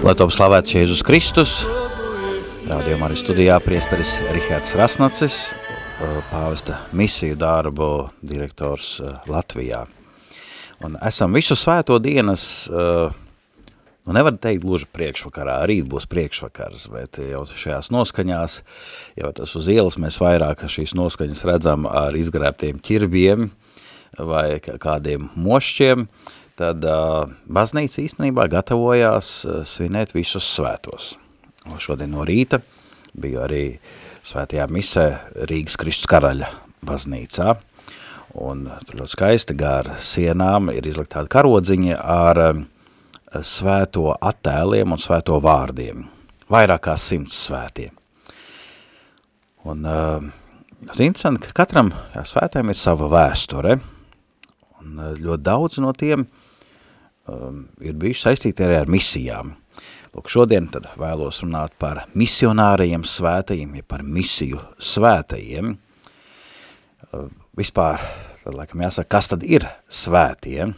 Lai top slavēts Jēzus Kristus, rādījumā arī studijā priesteris Rihards Rasnacis, pāvesta misiju darbu direktors Latvijā. Un esam visu svēto dienas, nu nevar teikt gluži priekšvakarā, rīt būs priekšvakars, bet jau šajās noskaņās, jau tas uz ielas mēs vairāk šīs noskaņas redzam ar izgrēbtiem ķirbiem vai kādiem mošķiem, tad baznīca īstenībā gatavojās svinēt visus svētos. Šodien no rīta biju arī svētajā misē Rīgas Kristus karaļa baznīcā, un tur ļoti skaisti gar sienām ir izlikt tāda karodziņa ar svēto attēliem un svēto vārdiem, vairāk kā simts svētiem. Un uh, interesanti, ka katram jā, svētēm ir sava vēsture, un uh, ļoti daudz no tiem uh, um, ir bijuši saistīti arī ar misijām. Lūk, šodien tad vēlos runāt par misionārajiem svētajiem, ja par misiju svētajiem. Uh, vispār, tad laikam jāsaka, kas tad ir svētie?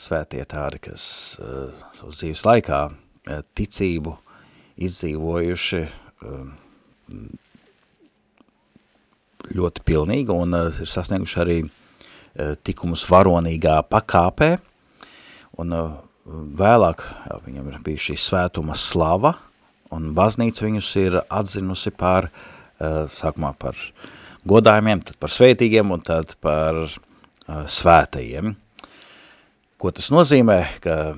Svētie tādi, kas uh, savas dzīves laikā uh, ticību izdzīvojuši uh, ļoti pilnīgi un uh, ir sasnieguši arī uh, tikumus varonīgā pakāpē, un eh, vēlāk viņam ir bija šī svētuma slava, un baznīca viņus ir atzinusi par, eh, sākumā par godājumiem, tad par svētīgiem un tad par svētajiem. Ko tas nozīmē, ka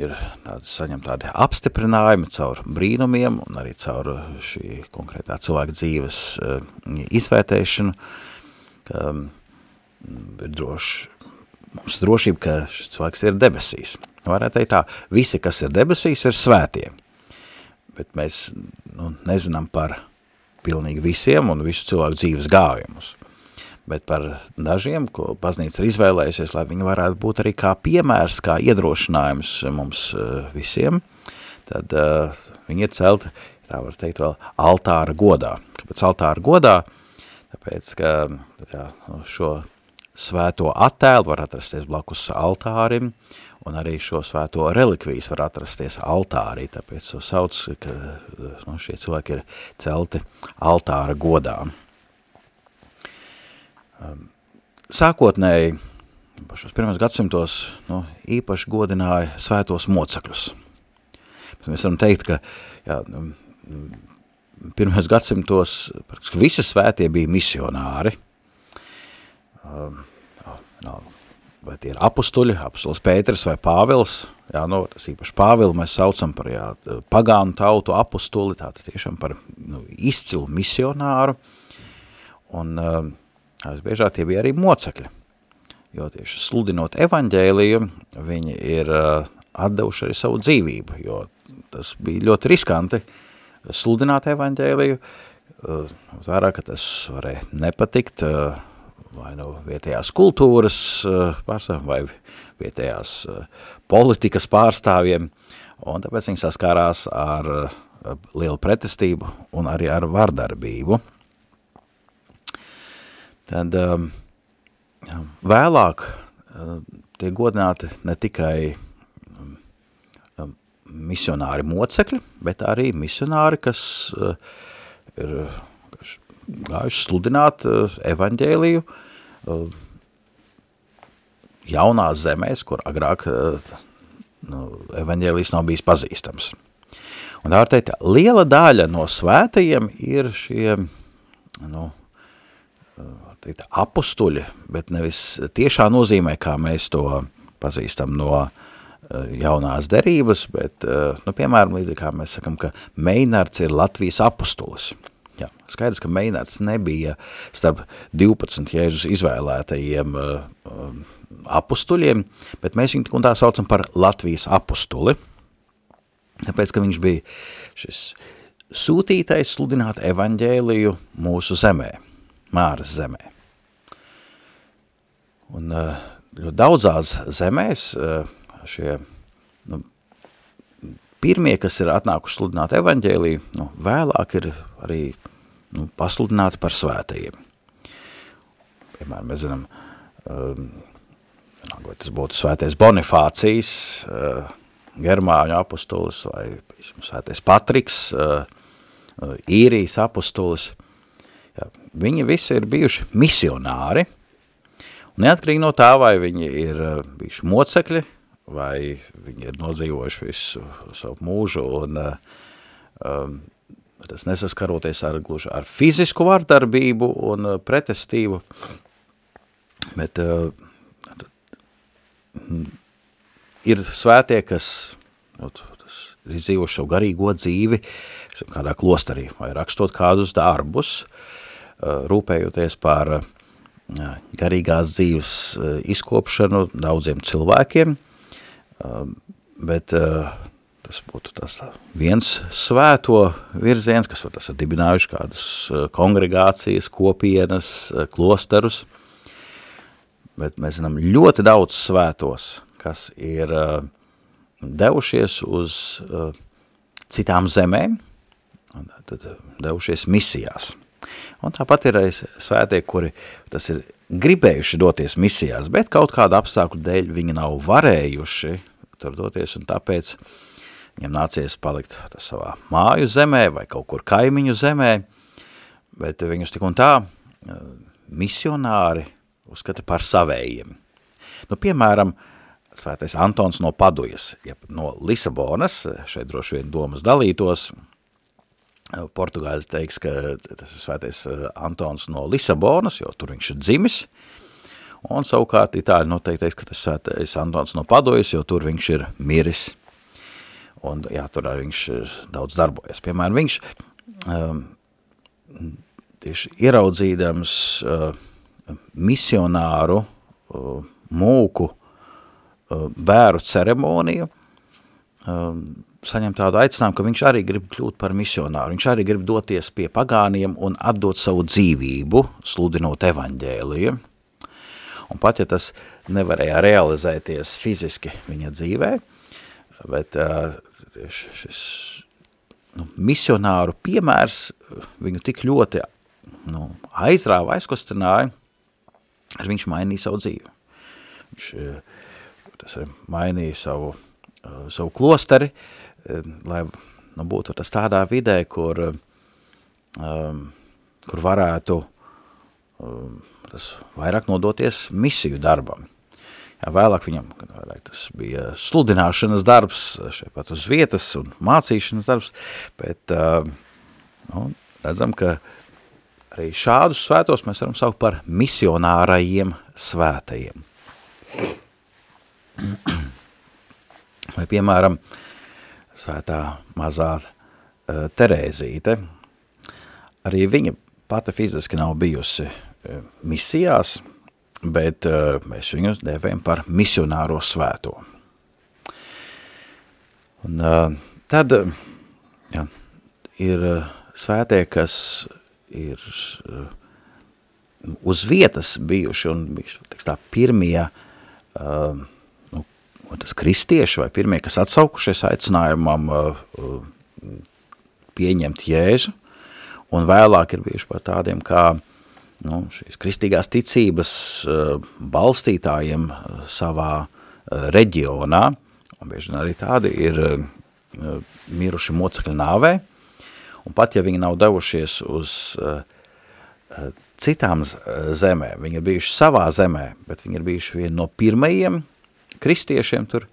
ir tādi, saņem tādi apstiprinājumi caur brīnumiem un arī caur šī konkrētā cilvēka dzīves izvērtēšanu, ka ir droši, mums drošība, ka šis cilvēks ir debesīs. Varētu teikt tā, visi, kas ir debesīs, ir svētie. Bet mēs nu, nezinām par pilnīgi visiem un visu cilvēku dzīves gājumus. Bet par dažiem, ko baznīca ir izvēlējusies, lai viņi varētu būt arī kā piemērs, kā iedrošinājums mums eh, visiem, tad uh, viņi ir celti, tā var teikt vēl, altāra godā. Kāpēc altāra godā? Tāpēc, ka jā, šo svēto attēlu var atrasties blakus altārim, un arī šo svēto relikvijas var atrasties altārī, tāpēc to sauc, ka nu, šie cilvēki ir celti altāra godā. Um, sākotnēji, pašos pirmos gadsimtos, nu, īpaši godināja svētos mocekļus. Mēs varam teikt, ka jā, nu, pirmos gadsimtos visi svētie bija misionāri, um, no, vai tie ir apustuļi, apustulis Pēters vai Pāvils, jā, nu, tas īpaši Pāvilu mēs saucam par, jā, pagānu tautu apustuli, tātad tiešām par nu, izcilu misionāru, un uh, biežāk tie bija arī mocekļi, jo tieši sludinot evaņģēliju, viņi ir uh, atdevuši arī savu dzīvību, jo tas bija ļoti riskanti sludināt evaņģēliju, uh, vairāk, ka tas varēja nepatikt, uh, vai no vietējās kultūras eh, pārstāvjiem vai vietējās eh, politikas pārstāvjiem, un tāpēc viņi saskārās ar eh, lielu pretestību un arī ar vardarbību. Tad vēlāk tiek godināti ne tikai misionāri mocekļi, bet arī misionāri, kas ir gājuši sludināt evaņģēliju uh, jaunās zemēs, kur agrāk uh, nu, evaņģēlijs nav bijis pazīstams. Un tā var teikt, liela daļa no svētajiem ir šie, nu, teikt, apustuļi, bet nevis tiešā nozīmē, kā mēs to pazīstam no jaunās derības, bet, nu, piemēram, līdzīgi kā mēs sakam, ka Meinards ir Latvijas apustulis. Jā, skaidrs, ka Meinārds nebija starp 12 Jēzus izvēlētajiem uh, apustuļiem, bet mēs viņu tā saucam par Latvijas apustuli, tāpēc, ka viņš bija šis sūtītais sludināt evaņģēliju mūsu zemē, Māras zemē. Un ļoti daudzās zemēs šie nu, pirmie, kas ir atnākuši sludināt evaņģēliju, nu, vēlāk ir arī nu, pasludināti par svētajiem. Piemēram, mēs zinām, um, vai tas būtu svētais Bonifācijas, uh, Germāņu apustulis vai svētais Patriks, uh, uh, īrijas apustulis. Jā, viņi visi ir bijuši misionāri, neatkarīgi no tā, vai viņi ir uh, bijuši mocekļi, vai viņi ir nodzīvojuši visu savu mūžu un um, tas nesaskaroties ar gluži ar fizisku vardarbību un uh, pretestību, bet uh, ir svētie, kas nu, ir izdzīvoši savu garīgo dzīvi, kādā klosterī, vai rakstot kādus darbus, uh, rūpējoties par uh, garīgās dzīves izkopšanu daudziem cilvēkiem, bet uh, tas būtu tas viens svēto virziens, kas var tas ir dibinājuši kādas uh, kongregācijas, kopienas, uh, klosterus, bet mēs zinām ļoti daudz svētos, kas ir devušies uz citām zemēm, tad devušies misijās. Un tāpat ir arī svētie, kuri tas ir gribējuši doties misijās, bet kaut kādu apstākļu dēļ viņi nav varējuši tur doties, un tāpēc viņam nācies palikt savā māju zemē vai kaut kur kaimiņu zemē, bet viņus tik un tā misionāri uzskata par savējiem. Nu, piemēram, svētais Antons no Padujas, ja no Lisabonas, šeit droši vien domas dalītos, Portugāļi teiks, ka tas ir svētais Antons no Lisabonas, jo tur viņš ir dzimis, un savukārt itāļi noteikti teiks, ka tas svētais Antons no Padujas, jo tur viņš ir miris, un jā, tur arī viņš ir daudz darbojas. Piemēram, viņš um, tieši ieraudzīdams uh, misionāru uh, mūku uh, bēru ceremoniju, um, saņem tādu aicinājumu, ka viņš arī grib kļūt par misionāru, viņš arī grib doties pie pagāniem un atdot savu dzīvību, sludinot evaņģēliju. Un pat, ja tas nevarēja realizēties fiziski viņa dzīvē, bet uh, šis nu, misionāru piemērs viņu tik ļoti nu, aizrāva, aizkustināja, ar viņš mainīja savu dzīvi. Viņš tas arī mainīja savu, savu klosteri, lai nu, būtu tas tādā vidē, kur, um, kur varētu um, tas vairāk nodoties misiju darbam. Jā, vēlāk viņam vēlāk tas bija sludināšanas darbs, šeit pat uz vietas un mācīšanas darbs, bet uh, nu, redzam, ka arī šādus svētos mēs varam saukt par misionārajiem svētajiem. Vai, piemēram, svētā mazā uh, Terēzīte, arī viņa pati fiziski nav bijusi uh, misijās, bet uh, mēs viņu devējam par misionāro svēto. Un uh, tad jā, ir svētie, kas ir uh, uz vietas bijuši un bijuši, teiks tā, pirmie uh, nu, tas kristieši vai pirmie, kas atsaukušies aicinājumam uh, pieņemt Jēzu, un vēlāk ir bijuši par tādiem kā nu, šīs kristīgās ticības uh, balstītājiem uh, savā uh, reģionā, un bieži arī tādi ir miruši mocekļu nāvē, un pat ja viņi nav devušies uz citām zemēm, viņi ir bijuši savā zemē, bet viņi ir bijuši vieni no pirmajiem kristiešiem tur,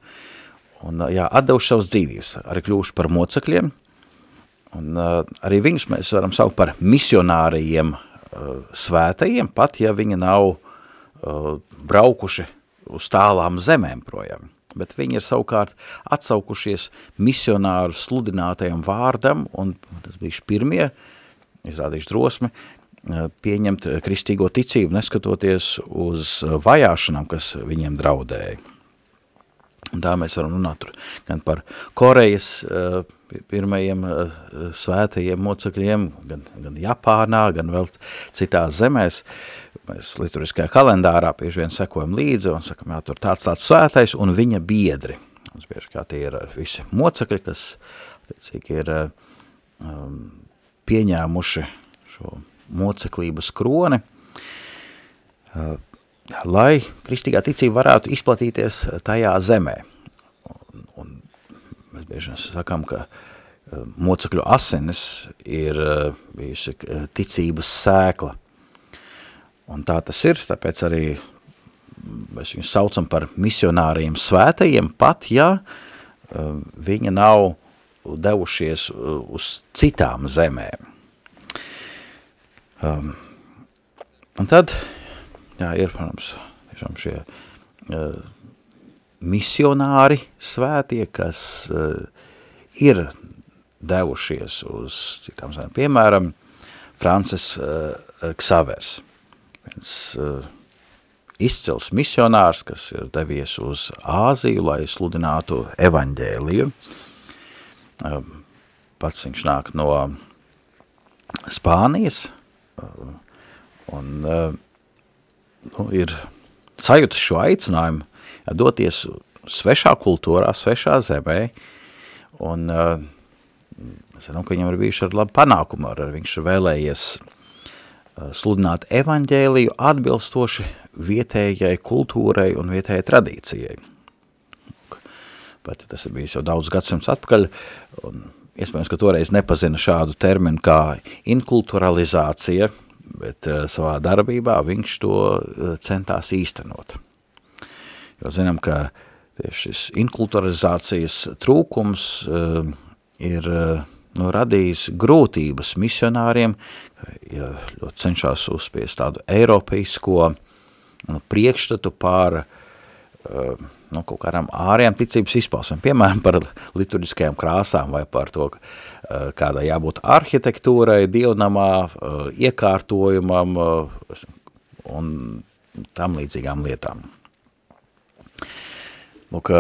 un jā, atdevuši savas dzīvības, arī kļuvuši par mocekļiem, un arī viņus mēs varam saukt par misionārajiem Uh, svētajiem, pat ja viņi nav uh, braukuši uz tālām zemēm projām. Bet viņi ir savukārt atsaukušies misionāru sludinātajam vārdam, un tas bija pirmie, izrādījuši drosmi, pieņemt kristīgo ticību, neskatoties uz vajāšanām, kas viņiem draudēja. Un tā mēs varam runāt tur gan par Korejas uh, pirmajiem uh, svētajiem mocekļiem, gan, gan Japānā, gan vēl citās zemēs. Mēs lituriskajā kalendārā bieži vien sekojam līdzi un sakam, jā, tur tāds tāds svētais un viņa biedri. Mums bieži kā tie ir visi mocekļi, kas, tiecīgi, ir um, pieņēmuši šo moceklības kroni, uh, lai kristīgā ticība varētu izplatīties tajā zemē. Un, un mēs bieži sakām, ka uh, mocekļu asinis ir uh, bijusi uh, ticības sēkla. Un tā tas ir, tāpēc arī mēs viņus saucam par misionāriem svētajiem, pat ja viņi nav devušies uz citām zemēm. Um, un tad jā, ir, protams, tiešām šie uh, misionāri svētie, kas uh, ir devušies uz citām zemēm. Piemēram, Francis uh, Ksavers, viens uh, izcils misionārs, kas ir devies uz Āziju, lai sludinātu evaņģēliju. Pats viņš nāk no Spānijas, un nu, ir sajūtas šo aicinājumu doties svešā kultūrā, svešā zemē, un uh, zinām, ka viņam ir bijuši ar labu panākumu, ar viņš vēlējies uh, sludināt evaņģēliju atbilstoši vietējai kultūrai un vietējai tradīcijai. Bet tas ir bijis jau daudz gadsimts atpakaļ, un iespējams, ka toreiz nepazina šādu terminu kā inkulturalizācija, bet uh, savā darbībā viņš to uh, centās īstenot. Jo zinām, ka tieši šis inkulturalizācijas trūkums uh, ir nu, radījis grūtības misionāriem, ja ļoti cenšas uzspiest tādu eiropeisko nu, priekšstatu pār nu, kaut kādām ārējām ticības izpausmēm, piemēram, par liturģiskajām krāsām vai par to, Eh, kādai jābūt arhitektūrai, dievnamā, eh, iekārtojumam eh, un tam līdzīgām lietām. Lūk,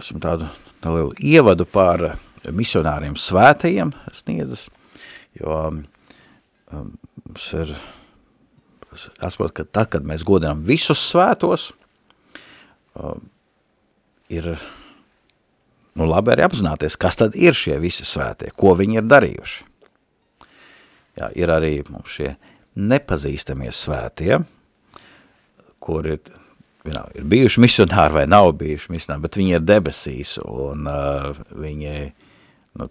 esmu tādu nelielu ievadu par misionāriem svētajiem sniedzas, jo mums ir, jāsaprot, ka tad, kad mēs godinām visus svētos, ir nu labi arī apzināties, kas tad ir šie visi svētie, ko viņi ir darījuši. Jā, ir arī mums šie nepazīstamie svētie, kuri vienā, ir bijuši misionāri vai nav bijuši misionāri, bet viņi ir debesīs un uh, viņi nu,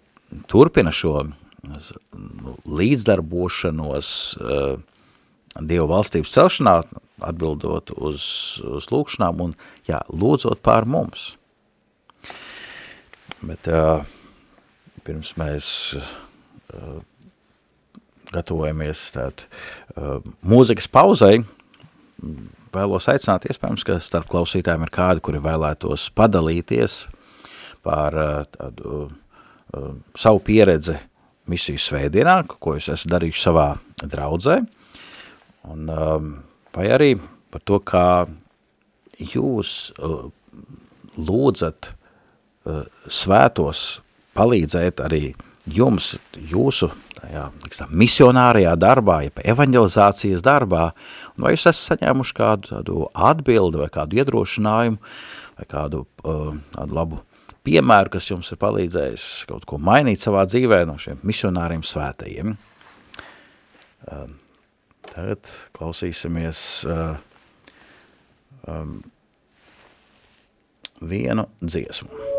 turpina šo nu, līdzdarbošanos uh, Dievu valstības celšanā, atbildot uz, uz lūkšanām un jā, lūdzot pār mums. Bet uh, pirms mēs uh, gatavojamies tāt, uh, mūzikas pauzei, vēlos aicināt, iespējams, ka starp klausītājiem ir kādi, kuri vēlētos padalīties par tādu uh, savu pieredzi misiju svētdienā, ko jūs esat darījuši savā draudzē, un um, vai arī par to, kā jūs uh, lūdzat svētos palīdzēt arī jums, jūsu tajā, tā, misionārajā darbā, ja evanģelizācijas darbā, un vai jūs esat saņēmuši kādu tādu atbildi vai kādu iedrošinājumu vai kādu uh, tādu labu piemēru, kas jums ir palīdzējis kaut ko mainīt savā dzīvē no šiem misionāriem svētajiem. Uh, tagad klausīsimies vienu dziesmu.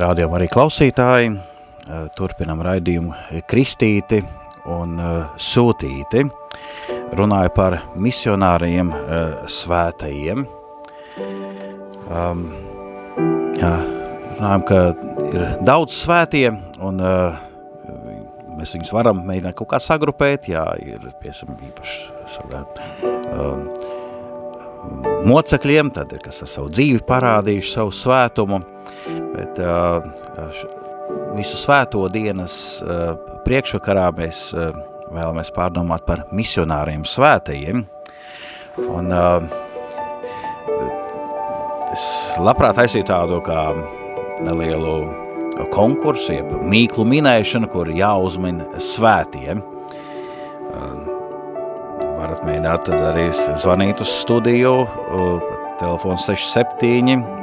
Rādījām arī klausītāji, turpinam raidījumu Kristīti un Sūtīti. Runāja par misionāriem svētajiem. Um, jā, runājam, ka ir daudz svētie un uh, mēs viņus varam mēģināt kaut kā sagrupēt, jā, ir, piesam, īpaši um, mocekļiem, tad ir, kas ar savu dzīvi parādījuši savu svētumu, Bet visu svēto dienas priekšvakarā mēs vēlamies pārdomāt par misionāriem svētajiem. Un es labprāt aizsīju tādu kā nelielu konkursu, jeb mīklu minēšanu, kur jāuzmin svētiem. varat mēģināt tad arī zvanīt uz studiju, telefons 67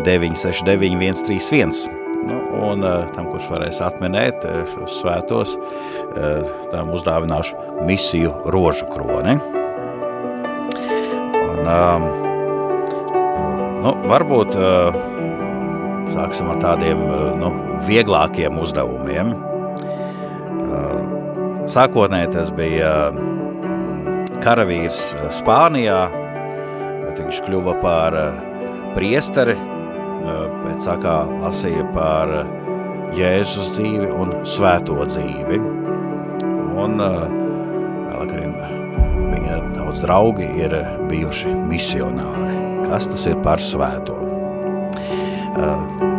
969 131. Nu, un tam, kurš varēs atminēt šos svētos, tam uzdāvināšu misiju rožu kroni. Un, nu, varbūt sāksim ar tādiem nu, vieglākiem uzdevumiem. Sākotnēji tas bija karavīrs Spānijā, bet viņš kļuva par priesteri, pēc sākā lasīja par Jēzus dzīvi un svēto dzīvi. Un vēlāk arī viņa daudz draugi ir bijuši misionāri. Kas tas ir par svēto?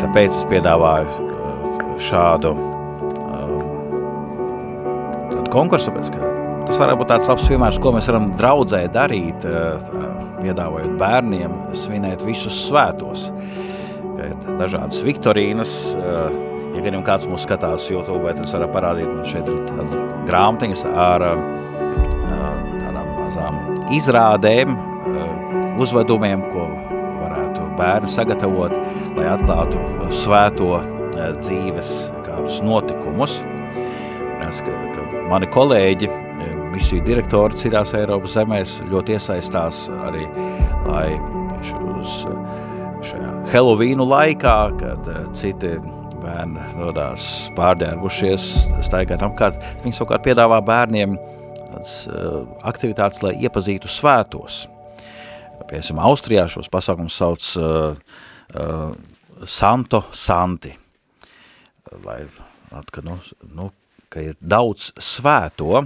Kāpēc es piedāvāju šādu konkursu? Tāpēc, ka tas varētu būt tāds labs piemērs, ko mēs varam draudzē darīt, piedāvājot bērniem svinēt visus svētos ir dažādas viktorīnas. Eh, ja gadiem kāds mūs skatās YouTube, tad var parādīt, mums šeit ir tādas grāmatiņas ar eh, tādām mazām izrādēm, eh, uzvedumiem, ko varētu bērni sagatavot, lai atklātu svēto dzīves kādus notikumus. Es, ka, ka mani kolēģi, misiju direktori citās Eiropas zemēs ļoti iesaistās arī, lai uz šajā Helovīnu laikā, kad eh, citi bērni dodās pārdērbušies, staigāt apkārt, viņi savukārt piedāvā bērniem tādas uh, aktivitātes, lai iepazītu svētos. Piemēram, Austrijā šos pasākums sauc uh, uh, Santo Santi, lai, ka, nu, nu, ka ir daudz svēto,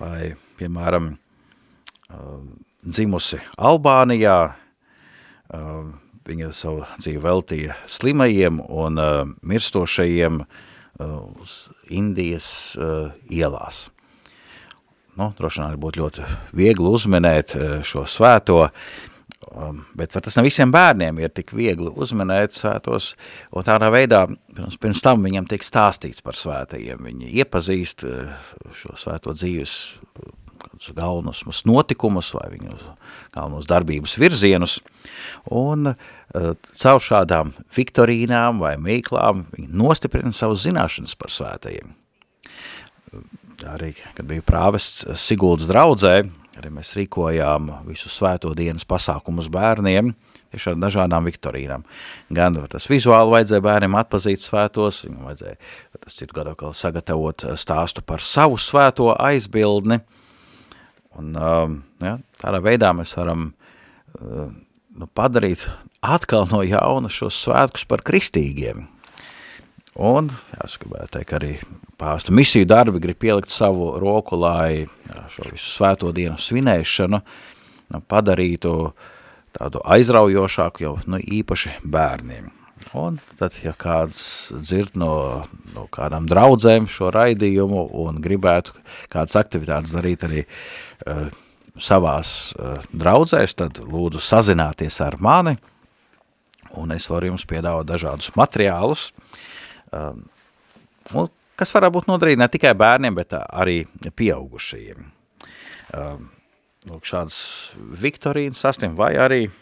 vai, piemēram, uh, dzimusi Albānijā, viņa savu dzīvi veltīja slimajiem un uh, mirstošajiem uh, uz Indijas uh, ielās. Nu, droši vien būtu ļoti viegli uzminēt uh, šo svēto, um, bet tas ne visiem bērniem ir tik viegli uzminēt svētos, un tādā veidā pirms, pirms tam viņam tiek stāstīts par svētajiem. Viņi iepazīst uh, šo svēto dzīves kādus galvenos notikumus vai viņu galvenos darbības virzienus, un uh, caur šādām viktorīnām vai mīklām viņi nostiprina savas zināšanas par svētajiem. Arī, kad bija prāvests Siguldas draudzē, arī mēs rīkojām visu svēto dienas pasākumus bērniem, tieši ar dažādām viktorīnām. Gan tas vizuāli vajadzēja bērniem atpazīt svētos, viņam vajadzēja tas citu gadu vēl sagatavot stāstu par savu svēto aizbildni, Un, ja, tādā veidā mēs varam nu, padarīt atkal no jauna šos svētkus par kristīgiem. Un, es gribētu teikt, arī pāstu misiju darbi grib pielikt savu roku, lai jā, šo visu svēto dienu svinēšanu nu, padarītu tādu aizraujošāku jau nu, īpaši bērniem. Un tad, ja kāds dzird no, no kādām draudzēm šo raidījumu un gribētu kādas aktivitātes darīt arī uh, savās uh, draudzēs, tad lūdzu sazināties ar mani, un es varu jums piedāvāt dažādus materiālus, uh, kas varētu būt noderīgi ne tikai bērniem, bet arī pieaugušajiem. Um, lūk, šādas viktorīnas sastim vai arī uh,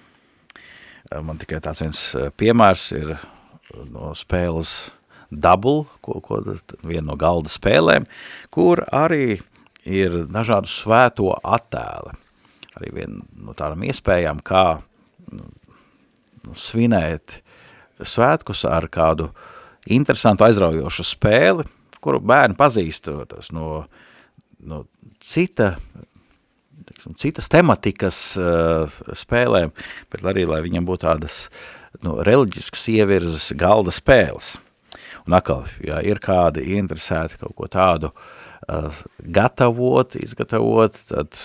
Man tikai tāds viens eh, piemērs ir eh, no spēles Double, ko, ko, viena no galda spēlēm, kur arī ir dažādu svēto attēli. Arī viena no tādām iespējām, kā nu, svinēt svētkus ar kādu interesantu aizraujošu spēli, kuru bērni pazīst no, no cita teiksim, citas tematikas uh, spēlēm, bet arī, lai viņam būtu tādas nu, reliģiskas ievirzes galda spēles. Un atkal, ja ir kādi interesēti kaut ko tādu gatavot, izgatavot, tad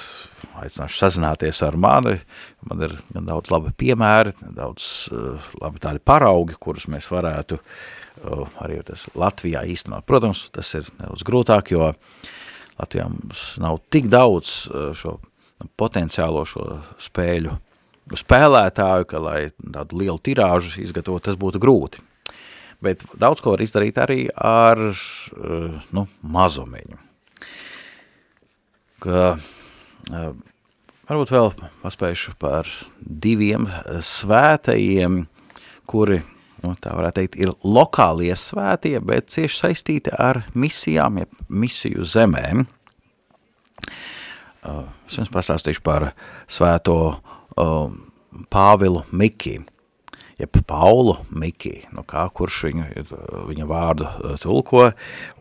aicināšu sazināties ar mani. Man ir gan daudz labi piemēri, daudz uh, labi tādi paraugi, kurus mēs varētu uh, arī tas Latvijā īstenot. Protams, tas ir nedaudz grūtāk, jo Latvijā mums nav tik daudz uh, šo potenciālo šo spēļu spēlētāju, ka lai tādu lielu tirāžu izgatavot, tas būtu grūti. Bet daudz ko var izdarīt arī ar nu, mazumiņu. Ka, varbūt vēl paspējuši par diviem svētajiem, kuri, nu, tā varētu teikt, ir lokālie svētie, bet cieši saistīti ar misijām, ja misiju zemēm. Es jums pastāstīšu par svēto Pāvilu Miki, jeb Paulu Miki, nu kā kurš viņu, viņa vārdu tulko,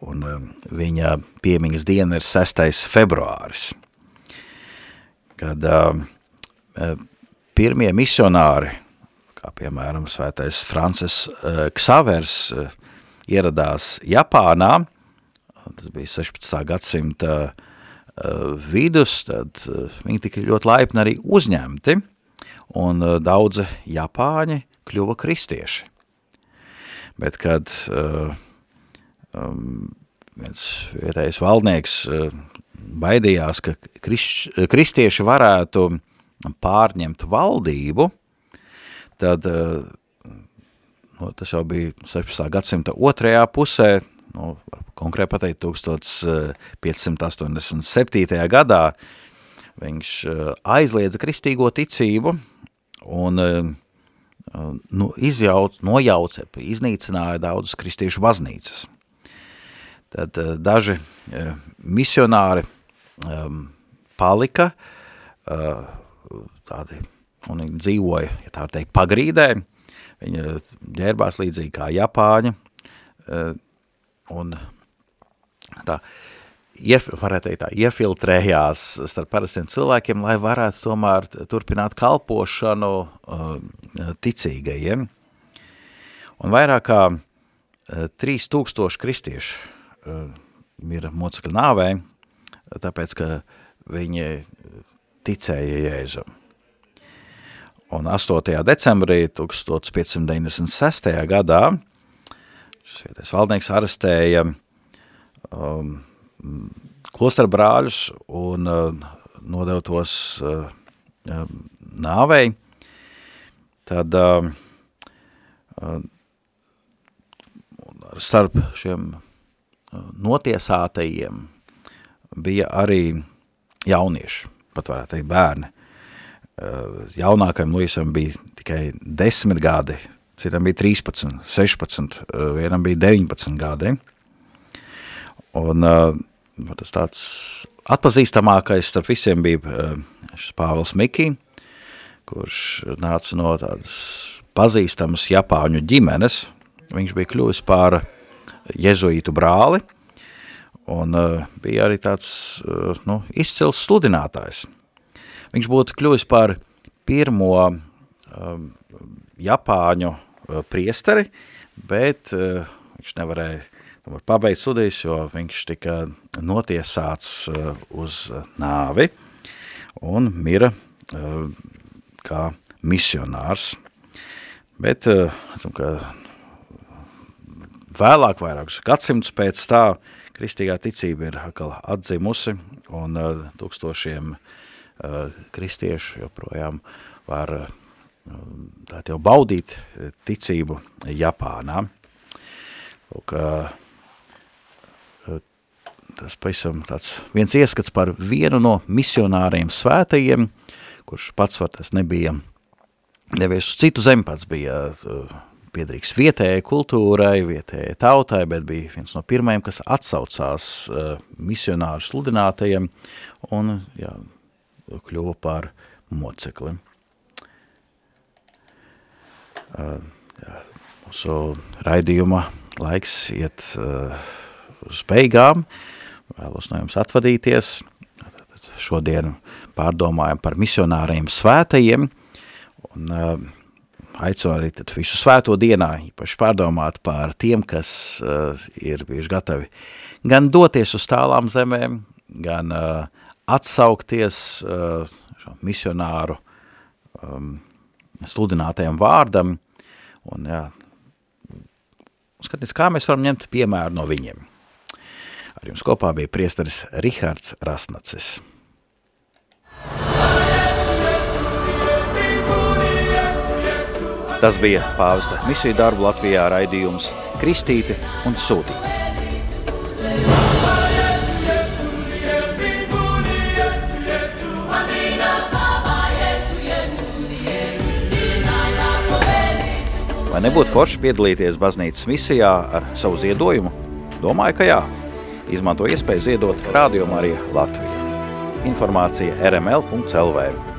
un viņa piemiņas diena ir 6. februāris, kad pirmie misionāri, kā piemēram svētais Francis Ksavers, ieradās Japānā, tas bija 16. gadsimta vidus, tad viņi tika ļoti laipni arī uzņemti, un daudzi Japāņi kļuva kristieši. Bet kad uh, um, viens vietējais valdnieks uh, baidījās, ka krist, kristieši varētu pārņemt valdību, tad uh, no, tas jau bija 16. gadsimta otrajā pusē, no, konkrēti pateikt 1587. gadā, viņš aizliedza kristīgo ticību un nu, izjauc, nojauca, iznīcināja daudzas kristiešu baznīcas. Tad daži misionāri um, palika, uh, tādi, un viņi dzīvoja, ja tā teikt, pagrīdē, viņa ģērbās līdzīgi kā Japāņa, uh, un tā, ief, teikt tā, iefiltrējās starp parastiem cilvēkiem, lai varētu tomēr turpināt kalpošanu uh, ticīgajiem. Un vairāk kā uh, 3000 kristiešu uh, ir mocekļu nāvē, tāpēc, ka viņi ticēja Jēzum. Un 8. decembrī 1596. gadā šis vietais valdnieks arestēja um, klostera brāļus un uh, nodeva tos uh, um, nāvei, tad starp šiem notiesātajiem bija arī jaunieši, pat varētu teikt bērni. Jaunākajam Luisam bija tikai 10 gadi, citam bija 13, 16, uh, vienam bija 19 gadi. Un uh, tas tāds atpazīstamākais starp visiem bija uh, Pāvils Miki, kurš nāca no tādas pazīstamas Japāņu ģimenes. Viņš bija kļuvis par jezuītu brāli un uh, bija arī tāds uh, nu, izcils sludinātājs. Viņš būtu kļuvis par pirmo Japāņu priesteri, bet viņš nevarēja var pabeigt studijas, jo viņš tika notiesāts uh, uz nāvi un mira uh, kā misionārs. Bet, esam, ka vēlāk, vairākus gadsimtus pēc tā, kristīgā ticība ir atkal atzimusi un tūkstošiem kristiešu joprojām var tā jau baudīt ticību Japānā. Lūk, tas pavisam tāds viens ieskats par vienu no misionāriem svētajiem, kurš pats var tas nebija devies uz citu zemi, pats bija uh, piedrīgs vietējai kultūrai, vietējai tautai, bet bija viens no pirmajiem, kas atsaucās uh, misionāru sludinātajiem un jā, kļuva par mocekli. Uh, jā, mūsu raidījuma laiks iet uz beigām. Uh, vēlos no jums atvadīties. Šodien pārdomājam par misionāriem svētajiem un uh, aicinu arī tad visu svēto dienā īpaši pārdomāt par tiem, kas uh, ir bijuši gatavi gan doties uz tālām zemēm, gan uh, atsaukties uh, misionāru um, sludinātajam vārdam un jā, skatīties, kā mēs varam ņemt piemēru no viņiem. Ar jums kopā bija priestaris Rihards Rasnacis. Tas bija pāvesta misiju darbu Latvijā raidījums Kristīte un Sūtīte. Vai nebūtu forši piedalīties baznīcas misijā ar savu ziedojumu? Domāju, ka jā. Izmanto iespēju ziedot Radio Marija Latvija. Informācija rml.lv.